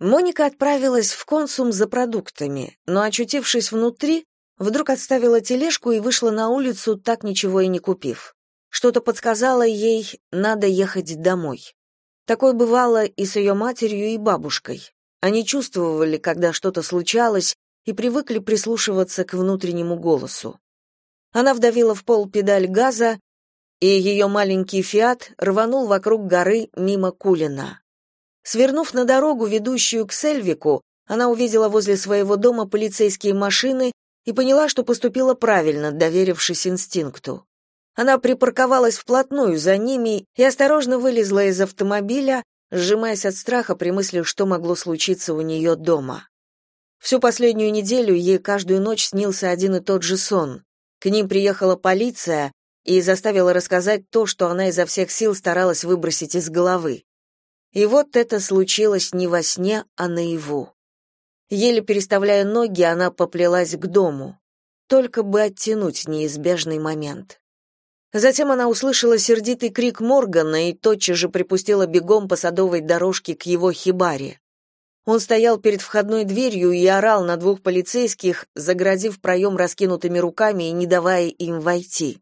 Моника отправилась в консум за продуктами, но, очутившись внутри, вдруг отставила тележку и вышла на улицу, так ничего и не купив. Что-то подсказало ей, надо ехать домой. Такое бывало и с ее матерью, и бабушкой. Они чувствовали, когда что-то случалось, и привыкли прислушиваться к внутреннему голосу. Она вдавила в пол педаль газа, и ее маленький «Фиат» рванул вокруг горы мимо Кулина. Свернув на дорогу, ведущую к Сельвику, она увидела возле своего дома полицейские машины и поняла, что поступила правильно, доверившись инстинкту. Она припарковалась вплотную за ними и осторожно вылезла из автомобиля, сжимаясь от страха при мысли, что могло случиться у нее дома. Всю последнюю неделю ей каждую ночь снился один и тот же сон. К ним приехала полиция и заставила рассказать то, что она изо всех сил старалась выбросить из головы. И вот это случилось не во сне, а наяву. Еле переставляя ноги, она поплелась к дому, только бы оттянуть неизбежный момент. Затем она услышала сердитый крик Моргана и тотчас же припустила бегом по садовой дорожке к его хибаре. Он стоял перед входной дверью и орал на двух полицейских, заградив проем раскинутыми руками и не давая им войти.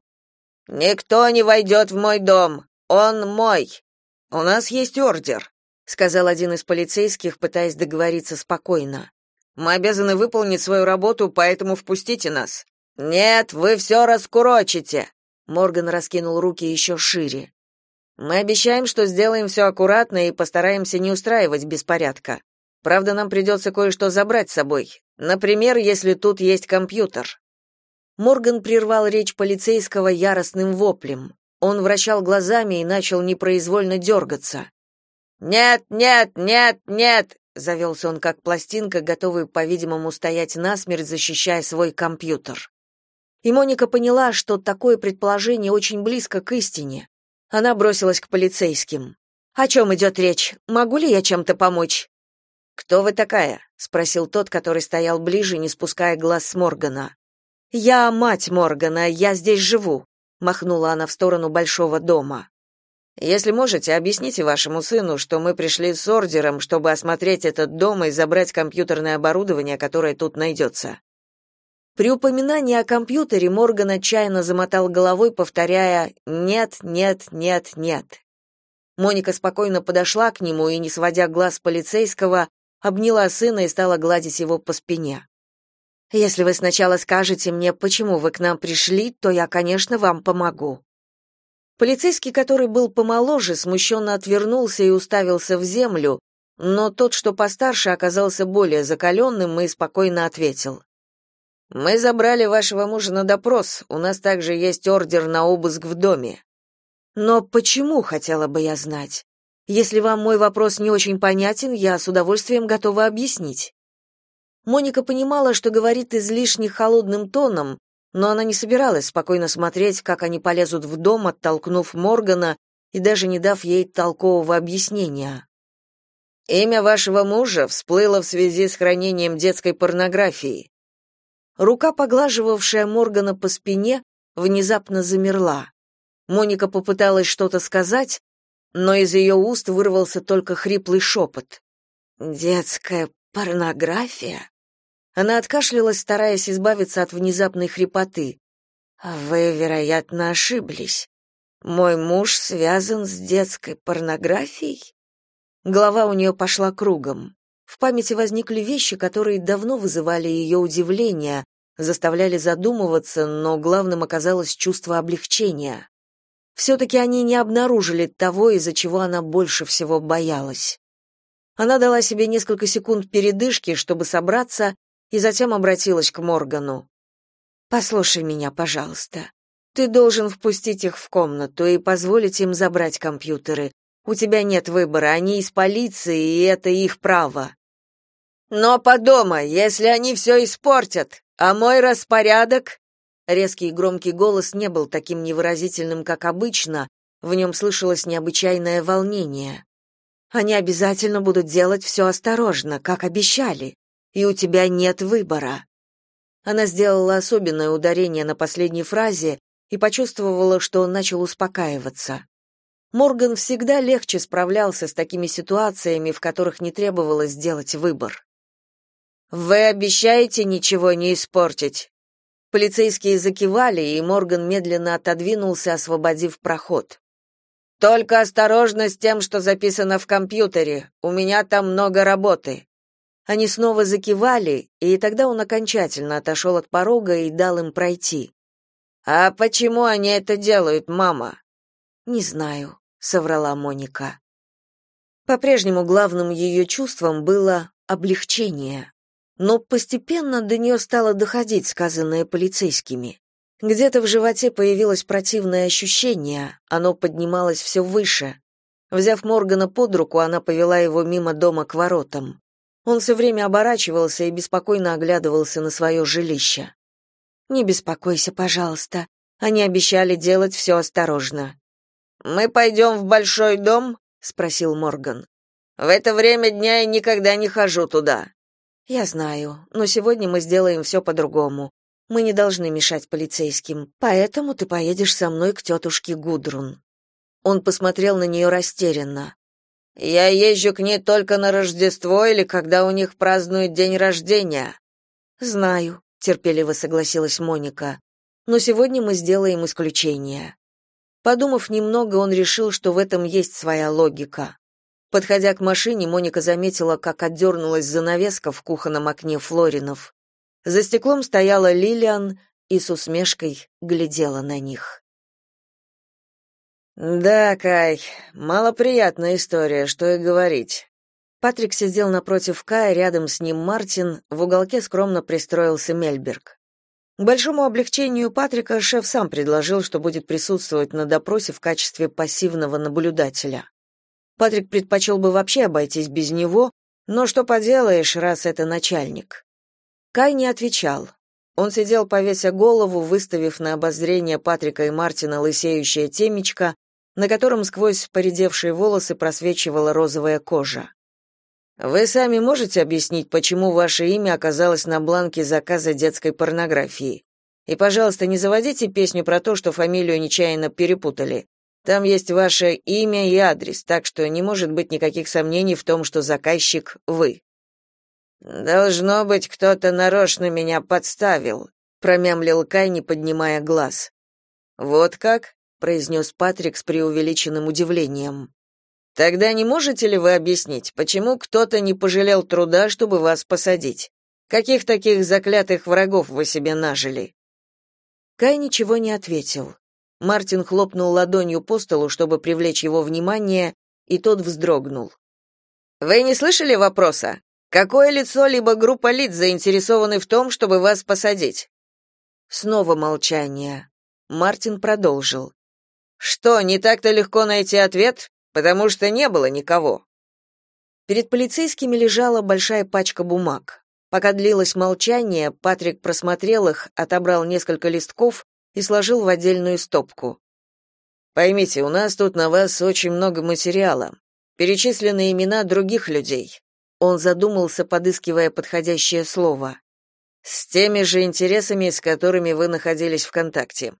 «Никто не войдет в мой дом! Он мой! У нас есть ордер», — сказал один из полицейских, пытаясь договориться спокойно. «Мы обязаны выполнить свою работу, поэтому впустите нас». «Нет, вы все раскурочите!» Морган раскинул руки еще шире. «Мы обещаем, что сделаем все аккуратно и постараемся не устраивать беспорядка. Правда, нам придется кое-что забрать с собой. Например, если тут есть компьютер. Морган прервал речь полицейского яростным воплем. Он вращал глазами и начал непроизвольно дергаться. «Нет, нет, нет, нет!» — завелся он как пластинка, готовый, по-видимому, стоять насмерть, защищая свой компьютер. И Моника поняла, что такое предположение очень близко к истине. Она бросилась к полицейским. «О чем идет речь? Могу ли я чем-то помочь?» «Кто вы такая?» — спросил тот, который стоял ближе, не спуская глаз с Моргана. «Я мать Моргана, я здесь живу», — махнула она в сторону большого дома. «Если можете, объясните вашему сыну, что мы пришли с ордером, чтобы осмотреть этот дом и забрать компьютерное оборудование, которое тут найдется». При упоминании о компьютере Морган отчаянно замотал головой, повторяя «нет, нет, нет, нет». Моника спокойно подошла к нему и, не сводя глаз полицейского, обняла сына и стала гладить его по спине. Если вы сначала скажете мне, почему вы к нам пришли, то я, конечно, вам помогу. Полицейский, который был помоложе, смущенно отвернулся и уставился в землю, но тот, что постарше, оказался более закаленным и спокойно ответил. «Мы забрали вашего мужа на допрос, у нас также есть ордер на обыск в доме». «Но почему, хотела бы я знать?» Если вам мой вопрос не очень понятен, я с удовольствием готова объяснить. Моника понимала, что говорит излишне холодным тоном, но она не собиралась спокойно смотреть, как они полезут в дом, оттолкнув Моргана и даже не дав ей толкового объяснения. Имя вашего мужа всплыло в связи с хранением детской порнографии. Рука, поглаживавшая Моргана по спине, внезапно замерла. Моника попыталась что-то сказать, но из ее уст вырвался только хриплый шепот. «Детская порнография?» Она откашлялась, стараясь избавиться от внезапной хрипоты. «Вы, вероятно, ошиблись. Мой муж связан с детской порнографией?» Голова у нее пошла кругом. В памяти возникли вещи, которые давно вызывали ее удивление, заставляли задумываться, но главным оказалось чувство облегчения. Все-таки они не обнаружили того, из-за чего она больше всего боялась. Она дала себе несколько секунд передышки, чтобы собраться, и затем обратилась к Моргану. «Послушай меня, пожалуйста. Ты должен впустить их в комнату и позволить им забрать компьютеры. У тебя нет выбора, они из полиции, и это их право». «Но подумай, если они все испортят, а мой распорядок...» Резкий и громкий голос не был таким невыразительным, как обычно, в нем слышалось необычайное волнение. Они обязательно будут делать все осторожно, как обещали, и у тебя нет выбора. Она сделала особенное ударение на последней фразе и почувствовала, что он начал успокаиваться. Морган всегда легче справлялся с такими ситуациями, в которых не требовалось сделать выбор. «Вы обещаете ничего не испортить?» Полицейские закивали, и Морган медленно отодвинулся, освободив проход. «Только осторожно с тем, что записано в компьютере. У меня там много работы». Они снова закивали, и тогда он окончательно отошел от порога и дал им пройти. «А почему они это делают, мама?» «Не знаю», — соврала Моника. По-прежнему главным ее чувством было облегчение. Но постепенно до нее стало доходить сказанное полицейскими. Где-то в животе появилось противное ощущение, оно поднималось все выше. Взяв Моргана под руку, она повела его мимо дома к воротам. Он все время оборачивался и беспокойно оглядывался на свое жилище. «Не беспокойся, пожалуйста. Они обещали делать все осторожно». «Мы пойдем в большой дом?» — спросил Морган. «В это время дня я никогда не хожу туда». «Я знаю, но сегодня мы сделаем все по-другому. Мы не должны мешать полицейским, поэтому ты поедешь со мной к тетушке Гудрун». Он посмотрел на нее растерянно. Я езжу к ней только на Рождество или когда у них празднуют день рождения. Знаю, терпеливо согласилась Моника. Но сегодня мы сделаем исключение. Подумав немного, он решил, что в этом есть своя логика. Подходя к машине, Моника заметила, как отдернулась занавеска в кухонном окне Флоринов. За стеклом стояла Лилиан и с усмешкой глядела на них. Да, Кай, малоприятная история, что и говорить. Патрик сидел напротив Кая, рядом с ним Мартин, в уголке скромно пристроился Мельберг. К большому облегчению Патрика шеф сам предложил, что будет присутствовать на допросе в качестве пассивного наблюдателя. Патрик предпочел бы вообще обойтись без него, но что поделаешь, раз это начальник. Кай не отвечал. Он сидел, повеся голову, выставив на обозрение Патрика и Мартина лысеющее темечко, на котором сквозь поредевшие волосы просвечивала розовая кожа. Вы сами можете объяснить, почему ваше имя оказалось на бланке заказа детской порнографии? И, пожалуйста, не заводите песню про то, что фамилию нечаянно перепутали. Там есть ваше имя и адрес, так что не может быть никаких сомнений в том, что заказчик вы. Должно быть, кто-то нарочно меня подставил, промямлил Кай, не поднимая глаз. Вот как? Произнес Патрик с преувеличенным удивлением. Тогда не можете ли вы объяснить, почему кто-то не пожалел труда, чтобы вас посадить? Каких таких заклятых врагов вы себе нажили? Кай ничего не ответил. Мартин хлопнул ладонью по столу, чтобы привлечь его внимание, и тот вздрогнул. Вы не слышали вопроса? Какое лицо либо группа лиц заинтересованы в том, чтобы вас посадить? Снова молчание. Мартин продолжил. Что, не так-то легко найти ответ, потому что не было никого. Перед полицейскими лежала большая пачка бумаг. Пока длилось молчание, Патрик просмотрел их, отобрал несколько листков и сложил в отдельную стопку. Поймите, у нас тут на вас очень много материала. Перечислены имена других людей. Он задумался, подыскивая подходящее слово. С теми же интересами, с которыми вы находились в контакте.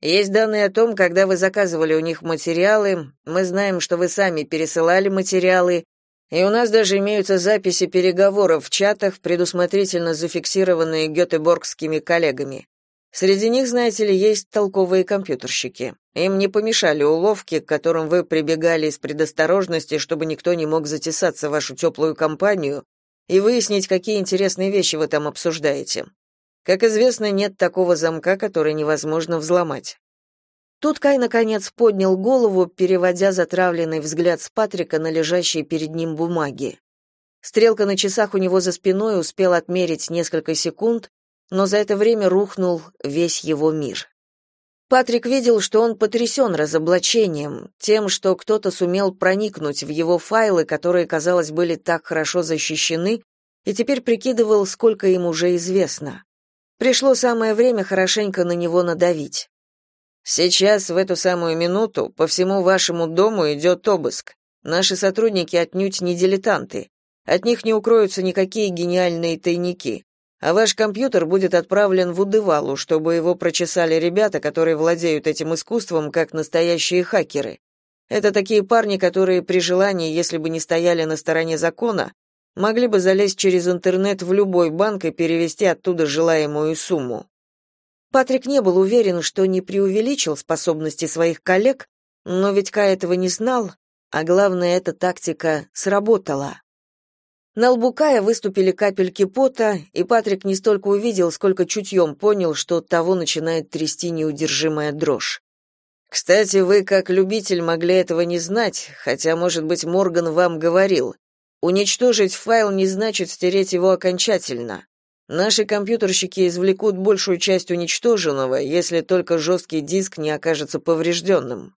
Есть данные о том, когда вы заказывали у них материалы, мы знаем, что вы сами пересылали материалы, и у нас даже имеются записи переговоров в чатах, предусмотрительно зафиксированные гетеборгскими коллегами. Среди них, знаете ли, есть толковые компьютерщики. Им не помешали уловки, к которым вы прибегали из предосторожности, чтобы никто не мог затесаться в вашу теплую компанию и выяснить, какие интересные вещи вы там обсуждаете. Как известно, нет такого замка, который невозможно взломать. Тут Кай наконец поднял голову, переводя затравленный взгляд с Патрика на лежащие перед ним бумаги. Стрелка на часах у него за спиной успела отмерить несколько секунд, но за это время рухнул весь его мир. Патрик видел, что он потрясен разоблачением, тем, что кто-то сумел проникнуть в его файлы, которые, казалось, были так хорошо защищены, и теперь прикидывал, сколько им уже известно. Пришло самое время хорошенько на него надавить. Сейчас, в эту самую минуту, по всему вашему дому идет обыск. Наши сотрудники отнюдь не дилетанты. От них не укроются никакие гениальные тайники. А ваш компьютер будет отправлен в Удывалу, чтобы его прочесали ребята, которые владеют этим искусством, как настоящие хакеры. Это такие парни, которые при желании, если бы не стояли на стороне закона, могли бы залезть через интернет в любой банк и перевести оттуда желаемую сумму. Патрик не был уверен, что не преувеличил способности своих коллег, но ведь Кай этого не знал, а главное, эта тактика сработала. На лбу Кая выступили капельки пота, и Патрик не столько увидел, сколько чутьем понял, что того начинает трясти неудержимая дрожь. Кстати, вы, как любитель, могли этого не знать, хотя, может быть, Морган вам говорил. Уничтожить файл не значит стереть его окончательно. Наши компьютерщики извлекут большую часть уничтоженного, если только жесткий диск не окажется поврежденным.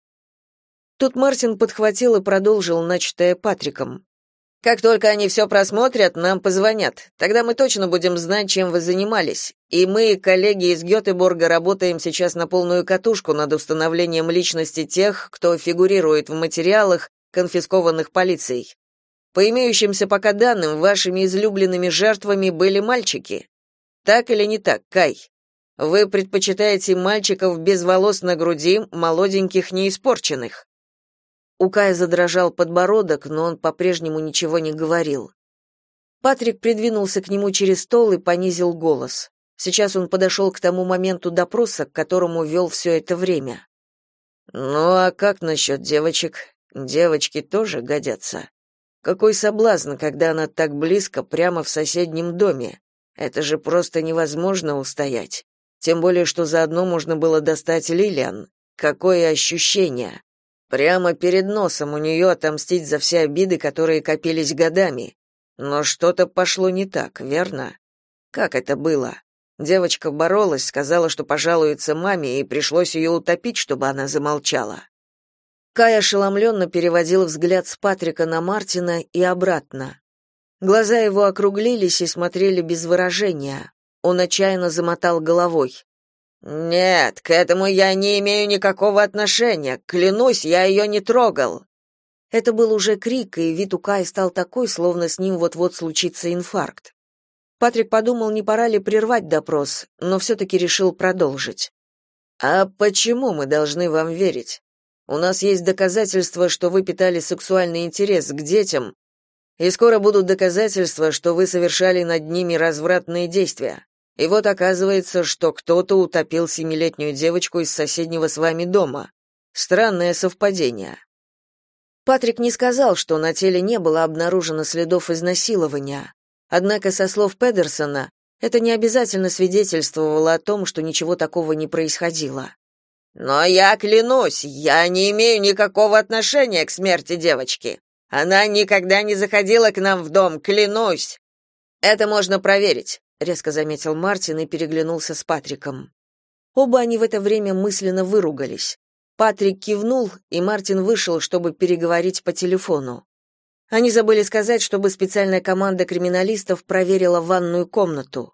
Тут Мартин подхватил и продолжил начатое Патриком. Как только они все просмотрят, нам позвонят. Тогда мы точно будем знать, чем вы занимались. И мы, коллеги из Гётеборга, работаем сейчас на полную катушку над установлением личности тех, кто фигурирует в материалах, конфискованных полицией. По имеющимся пока данным, вашими излюбленными жертвами были мальчики. Так или не так, Кай? Вы предпочитаете мальчиков без волос на груди, молоденьких, неиспорченных? У Кая задрожал подбородок, но он по-прежнему ничего не говорил. Патрик придвинулся к нему через стол и понизил голос. Сейчас он подошел к тому моменту допроса, к которому вел все это время. «Ну а как насчет девочек? Девочки тоже годятся. Какой соблазн, когда она так близко, прямо в соседнем доме. Это же просто невозможно устоять. Тем более, что заодно можно было достать Лилиан. Какое ощущение! Прямо перед носом у нее отомстить за все обиды, которые копились годами. Но что-то пошло не так, верно? Как это было? Девочка боролась, сказала, что пожалуется маме, и пришлось ее утопить, чтобы она замолчала. Кай ошеломленно переводил взгляд с Патрика на Мартина и обратно. Глаза его округлились и смотрели без выражения. Он отчаянно замотал головой. Нет, к этому я не имею никакого отношения. Клянусь, я ее не трогал. Это был уже крик, и вид у Кая стал такой, словно с ним вот-вот случится инфаркт. Патрик подумал, не пора ли прервать допрос, но все-таки решил продолжить. «А почему мы должны вам верить? У нас есть доказательства, что вы питали сексуальный интерес к детям, и скоро будут доказательства, что вы совершали над ними развратные действия. И вот оказывается, что кто-то утопил семилетнюю девочку из соседнего с вами дома. Странное совпадение. Патрик не сказал, что на теле не было обнаружено следов изнасилования. Однако, со слов Педерсона, это не обязательно свидетельствовало о том, что ничего такого не происходило. «Но я клянусь, я не имею никакого отношения к смерти девочки. Она никогда не заходила к нам в дом, клянусь. Это можно проверить резко заметил Мартин и переглянулся с Патриком. Оба они в это время мысленно выругались. Патрик кивнул, и Мартин вышел, чтобы переговорить по телефону. Они забыли сказать, чтобы специальная команда криминалистов проверила ванную комнату.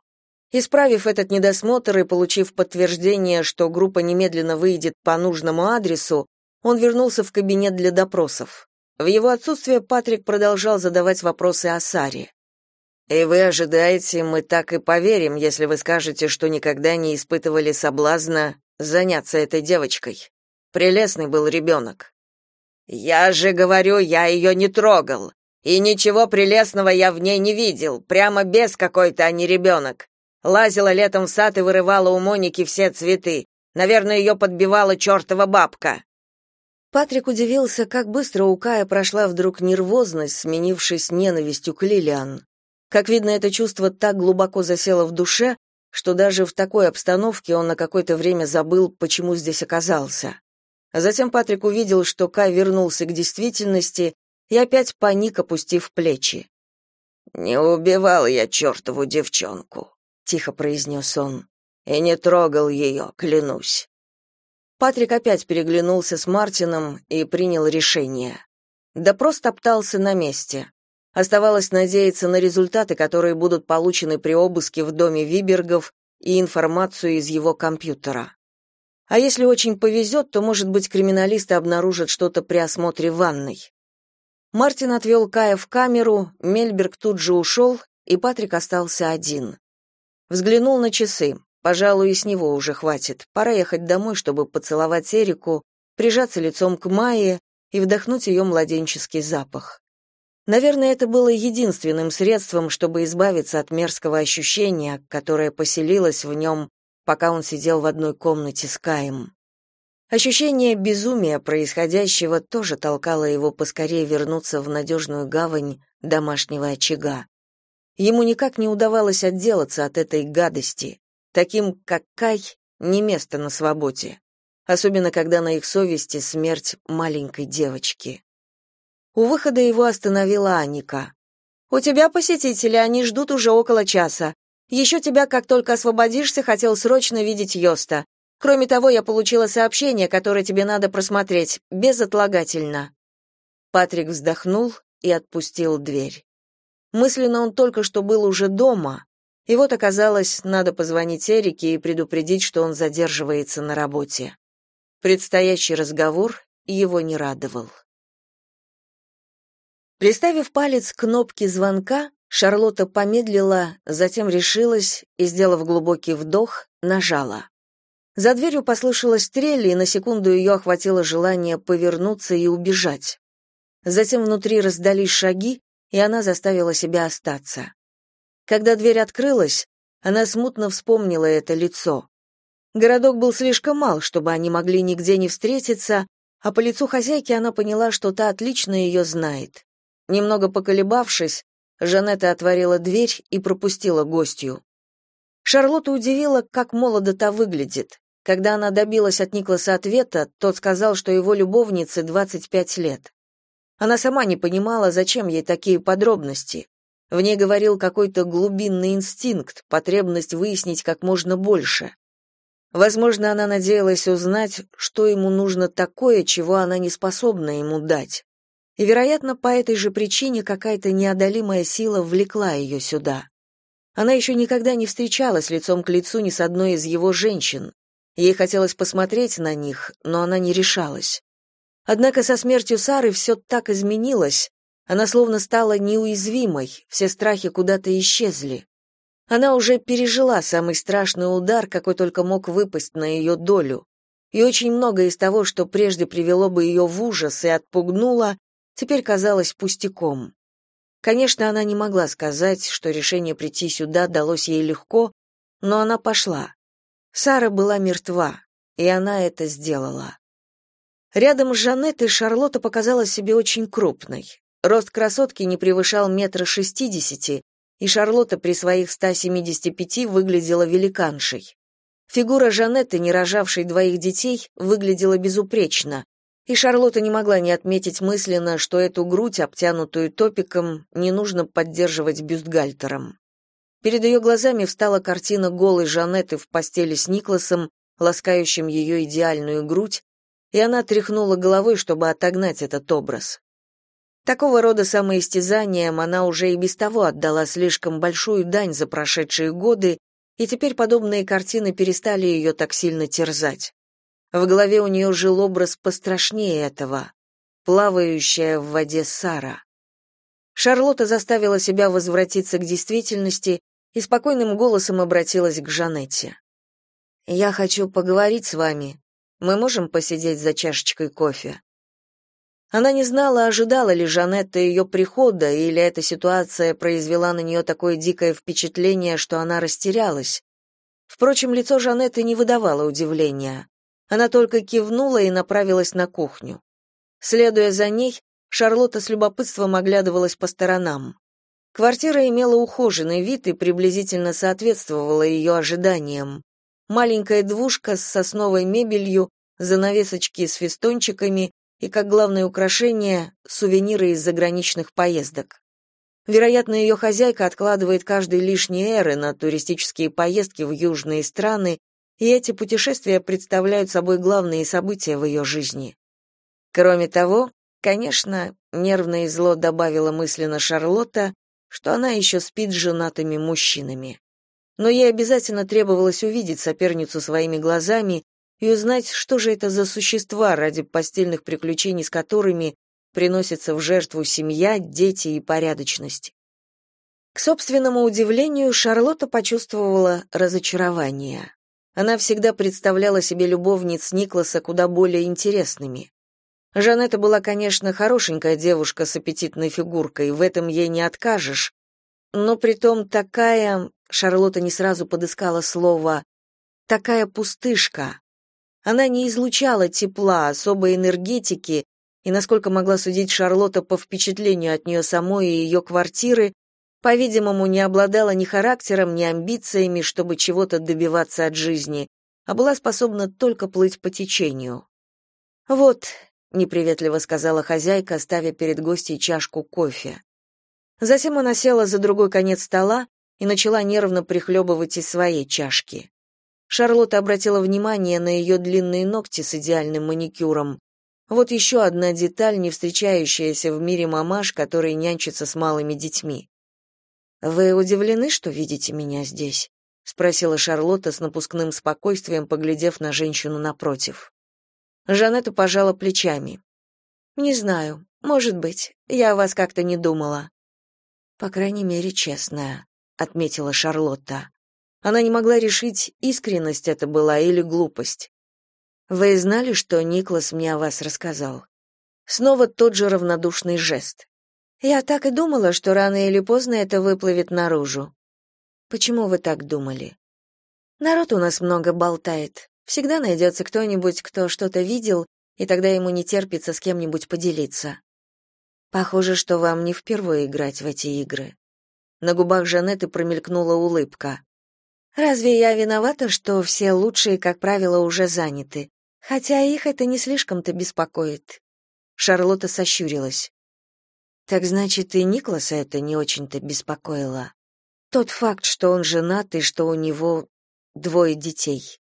Исправив этот недосмотр и получив подтверждение, что группа немедленно выйдет по нужному адресу, он вернулся в кабинет для допросов. В его отсутствие Патрик продолжал задавать вопросы о Саре. И вы ожидаете, мы так и поверим, если вы скажете, что никогда не испытывали соблазна заняться этой девочкой. Прелестный был ребенок». Я же говорю, я ее не трогал. И ничего прелестного я в ней не видел, прямо без какой-то, а не ребенок. Лазила летом в сад и вырывала у Моники все цветы. Наверное, ее подбивала чертова бабка. Патрик удивился, как быстро у Кая прошла вдруг нервозность, сменившись ненавистью к Лилиан. Как видно, это чувство так глубоко засело в душе, что даже в такой обстановке он на какое-то время забыл, почему здесь оказался. А затем Патрик увидел, что Кай вернулся к действительности и опять паник, опустив плечи. «Не убивал я чертову девчонку», — тихо произнес он, — «и не трогал ее, клянусь». Патрик опять переглянулся с Мартином и принял решение. Допрос топтался на месте. Оставалось надеяться на результаты, которые будут получены при обыске в доме Вибергов и информацию из его компьютера. А если очень повезет, то, может быть, криминалисты обнаружат что-то при осмотре ванной. Мартин отвел Кая в камеру, Мельберг тут же ушел, и Патрик остался один. Взглянул на часы. Пожалуй, и с него уже хватит. Пора ехать домой, чтобы поцеловать Эрику, прижаться лицом к Майе и вдохнуть ее младенческий запах. Наверное, это было единственным средством, чтобы избавиться от мерзкого ощущения, которое поселилось в нем, пока он сидел в одной комнате с Каем. Ощущение безумия происходящего тоже толкало его поскорее вернуться в надежную гавань домашнего очага. Ему никак не удавалось отделаться от этой гадости. Таким, как Кай, не место на свободе. Особенно, когда на их совести смерть маленькой девочки. У выхода его остановила Аника. «У тебя посетители, они ждут уже около часа. Еще тебя, как только освободишься, хотел срочно видеть Йоста. Кроме того, я получила сообщение, которое тебе надо просмотреть, безотлагательно». Патрик вздохнул и отпустил дверь. Мысленно он только что был уже дома, и вот оказалось, надо позвонить Эрике и предупредить, что он задерживается на работе. Предстоящий разговор его не радовал. Приставив палец к кнопке звонка, Шарлотта помедлила, затем решилась и, сделав глубокий вдох, нажала. За дверью послышалась стрель, и на секунду ее охватило желание повернуться и убежать. Затем внутри раздались шаги, и она заставила себя остаться. Когда дверь открылась, она смутно вспомнила это лицо. Городок был слишком мал, чтобы они могли нигде не встретиться, а по лицу хозяйки она поняла, что та отлично ее знает. Немного поколебавшись, Жанетта отворила дверь и пропустила гостью. Шарлотта удивила, как молодо та выглядит. Когда она добилась от Никласа ответа, тот сказал, что его любовнице 25 лет. Она сама не понимала, зачем ей такие подробности. В ней говорил какой-то глубинный инстинкт, потребность выяснить как можно больше. Возможно, она надеялась узнать, что ему нужно такое, чего она не способна ему дать. И, вероятно, по этой же причине какая-то неодолимая сила влекла ее сюда. Она еще никогда не встречалась лицом к лицу ни с одной из его женщин. Ей хотелось посмотреть на них, но она не решалась. Однако со смертью Сары все так изменилось, она словно стала неуязвимой, все страхи куда-то исчезли. Она уже пережила самый страшный удар, какой только мог выпасть на ее долю. И очень многое из того, что прежде привело бы ее в ужас и отпугнуло, теперь казалось пустяком. Конечно, она не могла сказать, что решение прийти сюда далось ей легко, но она пошла. Сара была мертва, и она это сделала. Рядом с Жанеттой Шарлотта показала себе очень крупной. Рост красотки не превышал метра шестидесяти, и Шарлотта при своих 175 выглядела великаншей. Фигура Жанетты, не рожавшей двоих детей, выглядела безупречно, и Шарлотта не могла не отметить мысленно, что эту грудь, обтянутую топиком, не нужно поддерживать бюстгальтером. Перед ее глазами встала картина голой Жанетты в постели с Никласом, ласкающим ее идеальную грудь, и она тряхнула головой, чтобы отогнать этот образ. Такого рода самоистязанием она уже и без того отдала слишком большую дань за прошедшие годы, и теперь подобные картины перестали ее так сильно терзать. В голове у нее жил образ пострашнее этого — плавающая в воде Сара. Шарлотта заставила себя возвратиться к действительности и спокойным голосом обратилась к Жанетте. «Я хочу поговорить с вами. Мы можем посидеть за чашечкой кофе?» Она не знала, ожидала ли Жанетта ее прихода, или эта ситуация произвела на нее такое дикое впечатление, что она растерялась. Впрочем, лицо Жанетты не выдавало удивления. Она только кивнула и направилась на кухню. Следуя за ней, Шарлотта с любопытством оглядывалась по сторонам. Квартира имела ухоженный вид и приблизительно соответствовала ее ожиданиям. Маленькая двушка с сосновой мебелью, занавесочки с фестончиками и, как главное украшение, сувениры из заграничных поездок. Вероятно, ее хозяйка откладывает каждый лишний эры на туристические поездки в южные страны и эти путешествия представляют собой главные события в ее жизни. Кроме того, конечно, нервно и зло добавила мысленно Шарлотта, что она еще спит с женатыми мужчинами. Но ей обязательно требовалось увидеть соперницу своими глазами и узнать, что же это за существа, ради постельных приключений с которыми приносится в жертву семья, дети и порядочность. К собственному удивлению, Шарлотта почувствовала разочарование. Она всегда представляла себе любовниц Никласа куда более интересными. Жанетта была, конечно, хорошенькая девушка с аппетитной фигуркой, в этом ей не откажешь, но притом такая, Шарлотта не сразу подыскала слово, такая пустышка. Она не излучала тепла, особой энергетики, и, насколько могла судить Шарлотта по впечатлению от нее самой и ее квартиры, по-видимому, не обладала ни характером, ни амбициями, чтобы чего-то добиваться от жизни, а была способна только плыть по течению. «Вот», — неприветливо сказала хозяйка, ставя перед гостьей чашку кофе. Затем она села за другой конец стола и начала нервно прихлебывать из своей чашки. Шарлотта обратила внимание на ее длинные ногти с идеальным маникюром. Вот еще одна деталь, не встречающаяся в мире мамаш, которые нянчатся с малыми детьми. «Вы удивлены, что видите меня здесь?» — спросила Шарлотта с напускным спокойствием, поглядев на женщину напротив. Жанетта пожала плечами. «Не знаю. Может быть. Я о вас как-то не думала». «По крайней мере, честная», — отметила Шарлотта. Она не могла решить, искренность это была или глупость. «Вы знали, что Никлас мне о вас рассказал?» Снова тот же равнодушный жест. «Я так и думала, что рано или поздно это выплывет наружу». «Почему вы так думали?» «Народ у нас много болтает. Всегда найдется кто-нибудь, кто что-то видел, и тогда ему не терпится с кем-нибудь поделиться. Похоже, что вам не впервые играть в эти игры. На губах Жанеты промелькнула улыбка. Разве я виновата, что все лучшие, как правило, уже заняты? Хотя их это не слишком-то беспокоит. Шарлотта сощурилась. Так значит, и Никласа это не очень-то беспокоило. Тот факт, что он женат и что у него двое детей.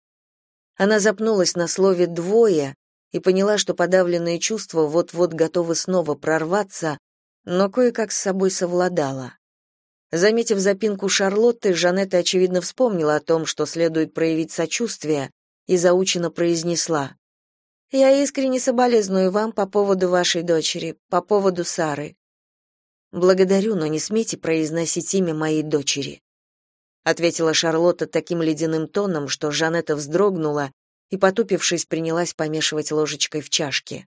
Она запнулась на слове «двое» и поняла, что подавленные чувства вот-вот готовы снова прорваться, но кое-как с собой совладала. Заметив запинку Шарлотты, Жанетта, очевидно, вспомнила о том, что следует проявить сочувствие, и заучено произнесла. «Я искренне соболезную вам по поводу вашей дочери, по поводу Сары». «Благодарю, но не смейте произносить имя моей дочери», ответила Шарлотта таким ледяным тоном, что Жанетта вздрогнула и, потупившись, принялась помешивать ложечкой в чашке.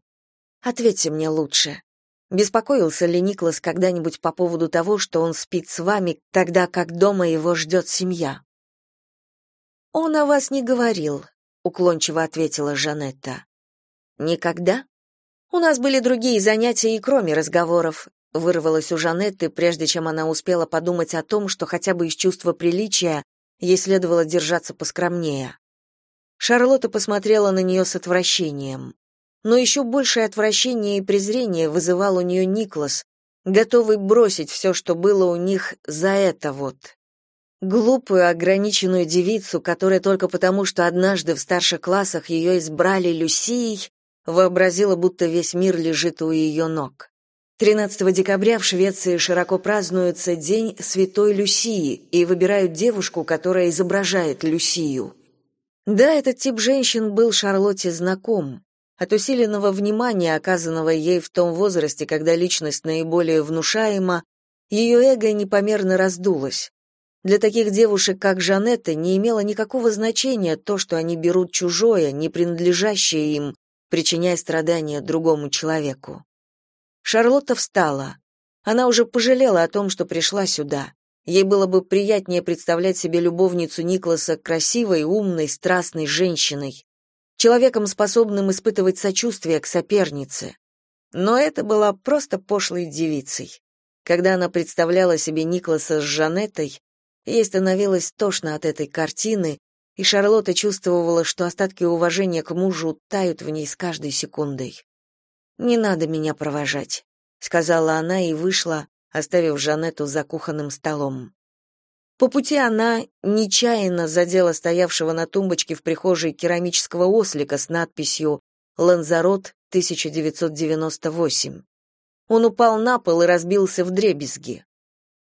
Ответьте мне лучше. Беспокоился ли Никлас когда-нибудь по поводу того, что он спит с вами, тогда как дома его ждет семья? Он о вас не говорил, уклончиво ответила Жанетта. Никогда? У нас были другие занятия и кроме разговоров, вырвалось у Жанетты, прежде чем она успела подумать о том, что хотя бы из чувства приличия ей следовало держаться поскромнее. Шарлотта посмотрела на нее с отвращением. Но еще большее отвращение и презрение вызывал у нее Никлас, готовый бросить все, что было у них за это вот. Глупую, ограниченную девицу, которая только потому, что однажды в старших классах ее избрали Люсией, вообразила, будто весь мир лежит у ее ног. 13 декабря в Швеции широко празднуется День Святой Люсии и выбирают девушку, которая изображает Люсию. Да, этот тип женщин был Шарлотте знаком. От усиленного внимания, оказанного ей в том возрасте, когда личность наиболее внушаема, ее эго непомерно раздулось. Для таких девушек, как Жанетта, не имело никакого значения то, что они берут чужое, не принадлежащее им, причиняя страдания другому человеку. Шарлотта встала. Она уже пожалела о том, что пришла сюда. Ей было бы приятнее представлять себе любовницу Никласа красивой, умной, страстной женщиной, человеком, способным испытывать сочувствие к сопернице. Но это была просто пошлой девицей. Когда она представляла себе Никласа с Жанеттой, ей становилось тошно от этой картины, и Шарлотта чувствовала, что остатки уважения к мужу тают в ней с каждой секундой. «Не надо меня провожать», — сказала она и вышла, оставив Жанетту за кухонным столом. По пути она нечаянно задела стоявшего на тумбочке в прихожей керамического ослика с надписью «Ланзарот 1998». Он упал на пол и разбился в дребезги.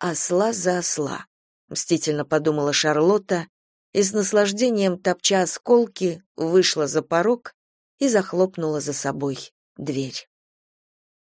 «Осла за осла», — мстительно подумала Шарлотта, и с наслаждением, топча осколки, вышла за порог и захлопнула за собой дверь.